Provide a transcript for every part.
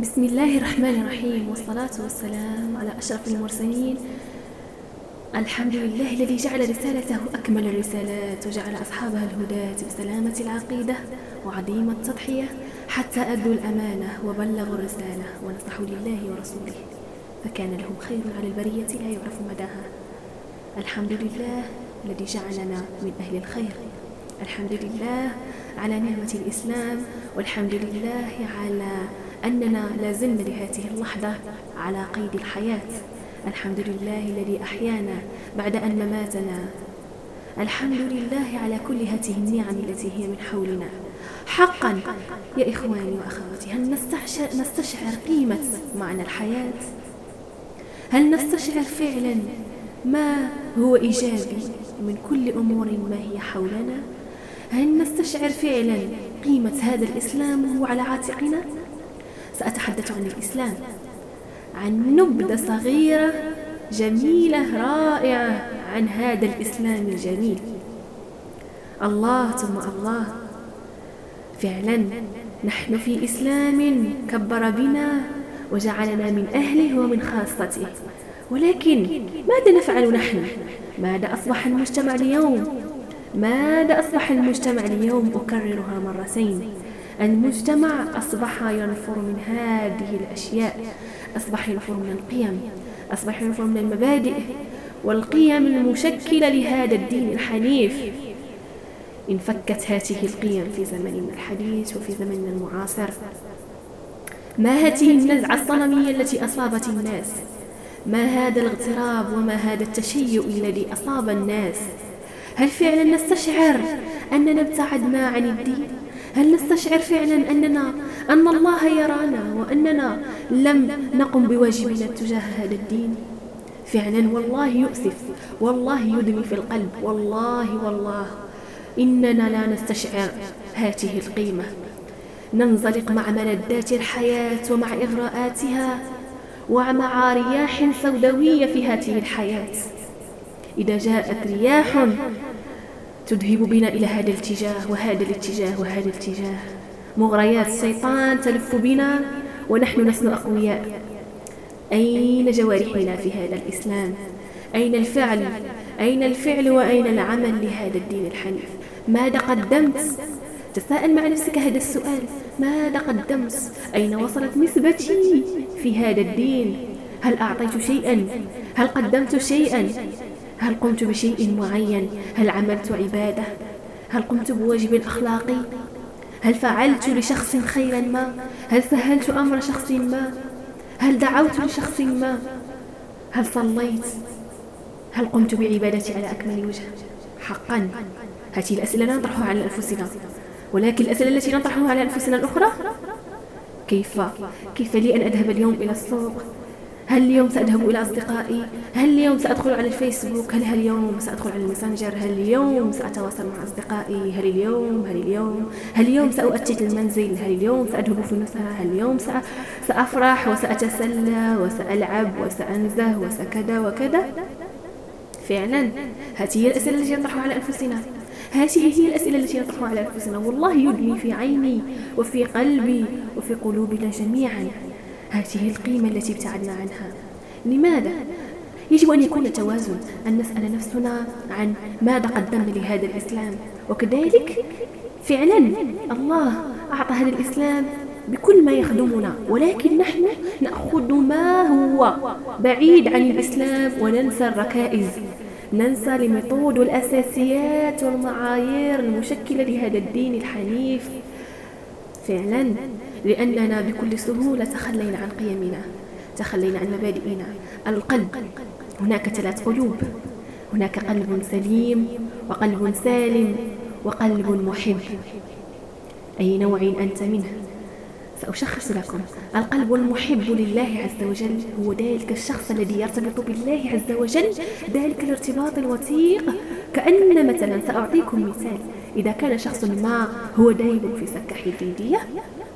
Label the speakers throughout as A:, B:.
A: بسم الله الرحمن الرحيم والصلاة والسلام على أشرف المرسلين الحمد لله الذي جعل رسالته أكمل الرسالات وجعل أصحابها الهداة بسلامة العقيدة وعظيم التضحية حتى أدوا الأمانة وبلغوا الرسالة ونصحوا لله ورسوله فكان لهم خير على البرية لا يعرف مداها الحمد لله الذي جعلنا من أهل الخير الحمد لله على نعمة الإسلام والحمد لله على أننا لازلنا لهذه اللحظة على قيد الحياة. الحمد لله الذي أحيانا بعد أن مماتنا. الحمد لله على كل هذه النعم التي هي من حولنا. حقا يا إخواني وأخواتي هل نستشعر قيمة معنى الحياة؟ هل نستشعر فعلا ما هو إيجابي من كل أمور ما هي حولنا؟ هل نستشعر فعلا قيمة هذا الإسلام وهو على عاتقنا؟ سأتحدث عن الإسلام. عن نبذة صغيرة جميلة رائعة عن هذا الإسلام الجميل. الله ثم الله. فعلا نحن في إسلام كبر بنا وجعلنا من أهله ومن خاصته. ولكن ماذا نفعل نحن؟ ماذا أصبح المجتمع اليوم؟ ماذا أصبح المجتمع اليوم؟ أكررها مرتين. المجتمع أصبح ينفر من هذه الأشياء. أصبح ينفر من القيم. أصبح ينفر من المبادئ والقيم المشكلة لهذا الدين الحنيف. انفكت هذه القيم في زمننا الحديث وفي زمننا المعاصر ما هذه النزعة الصنمية التي أصابت الناس؟ ما هذا الاغتراب وما هذا التشيؤ الذي أصاب الناس؟ هل فعلا نستشعر أننا ابتعدنا عن الدين؟ هل نستشعر فعلا أننا أن الله يرانا وأننا لم نقم بواجبنا تجاه هذا الدين؟ فعلا والله يؤسف والله يدمي في القلب والله والله. إننا لا نستشعر هذه القيمة. ننزلق مع ملذات الحياة ومع إغراءاتها ومع رياح سوداوية في هذه الحياة. إذا جاءت رياح تذهب بنا إلى هذا الاتجاه وهذا الاتجاه وهذا الاتجاه. مغريات الشيطان تلف بنا ونحن لسنا أقوياء أين جوارحنا في هذا الإسلام؟ أين الفعل؟ أين الفعل وأين العمل لهذا الدين الحنيف؟ ماذا قدمت؟ تساءل مع نفسك هذا السؤال. ماذا قدمت؟ أين وصلت نسبتي في هذا الدين؟ هل أعطيت شيئا؟ هل قدمت شيئا؟ هل قمت بشيء معين؟ هل عملت عبادة؟ هل قمت بواجب أخلاقي هل فعلت لشخص خيرا ما؟ هل سهلت أمر شخص ما؟ هل دعوت لشخص ما؟ هل صليت؟ هل قمت بعبادتي على أكمل وجه؟ حقا. هذه الأسئلة لا نطرحها على أنفسنا. ولكن الأسئلة التي نطرحها على أنفسنا الأخرى؟ كيف؟ كيف لي أن أذهب اليوم إلى السوق؟ هل اليوم سأذهب إلى أصدقائي؟ هل اليوم سأدخل على الفيسبوك؟ هل اليوم سأدخل على الماسنجر؟ هل اليوم سأتواصل مع أصدقائي؟ هل اليوم هل اليوم هل اليوم سأؤتت المنزل؟ هل اليوم سأذهب في النزهة هل اليوم سأفرح وسأتسلى وسألعب وسأنزه وسكذا وكذا؟ فعلا هذه هي الأسئلة التي نطرحها على أنفسنا. هذه هي الأسئلة التي نطرحها على أنفسنا. والله يدمي في عيني وفي قلبي وفي قلوبنا جميعا. هذه القيمة التي ابتعدنا عنها. لماذا؟ يجب أن يكون توازن أن نسأل نفسنا عن ماذا قدمنا لهذا الإسلام. وكذلك فعلا الله أعطى هذا الإسلام بكل ما يخدمنا. ولكن نحن نأخذ ما هو بعيد عن الإسلام وننسى الركائز. ننسى الميثود والأساسيات والمعايير المشكلة لهذا الدين الحنيف. فعلا لأننا بكل سهولة تخلينا عن قيمنا تخلينا عن مبادئنا. القلب هناك ثلاث قلوب. هناك قلب سليم وقلب سالم وقلب محب. أي نوع أنت منه؟ سأشخص لكم. القلب المحب لله عز وجل. هو ذلك الشخص الذي يرتبط بالله عز وجل. ذلك الارتباط الوثيق. كأن مثلا سأعطيكم مثال. إذا كان شخص ما هو دائب في سكة حديدية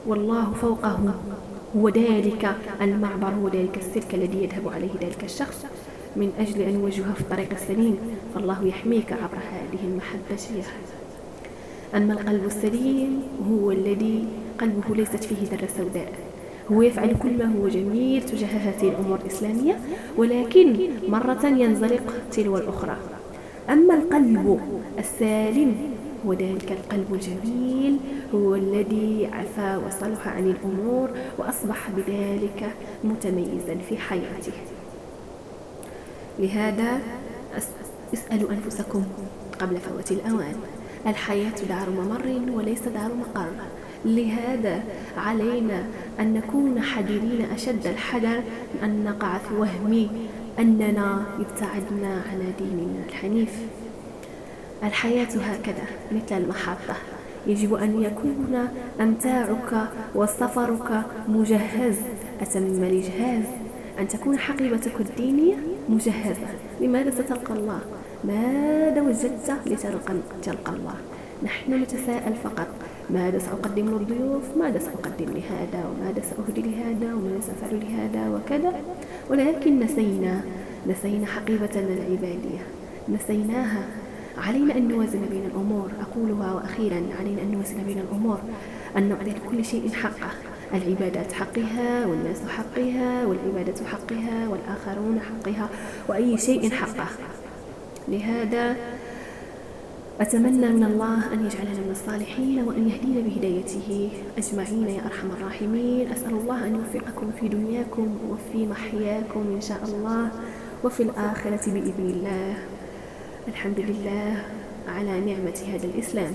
A: والله فوقه هو ذلك المعبر هو ذلك السلك الذي يذهب عليه ذلك الشخص. من أجل أن يوجهه في الطريق السليم فالله يحميك عبر هذه المحبة يا أما القلب السليم هو الذي قلبه ليست فيه ذرة سوداء. هو يفعل كل ما هو جميل تجاه هذه الأمور الإسلامية ولكن مرة ينزلق تلو الأخرى. أما القلب السالم هو ذلك القلب الجميل هو الذي عفا وصلح عن الأمور وأصبح بذلك متميزا في حياته. لهذا اسألوا أنفسكم قبل فوات الأوان. الحياة دار ممر وليس دار مقر. لهذا علينا أن نكون حذرين أشد الحذر أن نقع في وهم أننا ابتعدنا عن ديننا الحنيف. الحياة هكذا مثل المحطة يجب أن يكون أمتاعك وسفرك مجهز. أتم الإجهاز. أن تكون حقيبتك الدينية مجهزة. لماذا ستلقى الله؟ ماذا وجدت لتلقى تلقى الله؟ نحن نتساءل فقط. ماذا سأقدم للضيوف؟ ماذا سأقدم لهذا؟ وماذا سأهدي لهذا؟ وماذا سأفعل لهذا؟ وكذا. ولكن نسينا نسينا حقيبتنا العبادية. نسيناها. علينا أن نوازن بين الأمور أقولها وأخيرا علينا أن نوازن بين الأمور أن نعطي لكل شيء حقه. العبادات حقها والناس حقها والعبادة حقها والآخرون حقها وأي شيء حقه. لهذا أتمنى من الله أن يجعلنا من الصالحين وأن يهدينا بهدايته. أجمعين يا أرحم الراحمين. أسأل الله أن يوفقكم في دنياكم وفي محياكم إن شاء الله وفي الآخرة بإذن الله. الحمد لله على نعمة هذا الإسلام.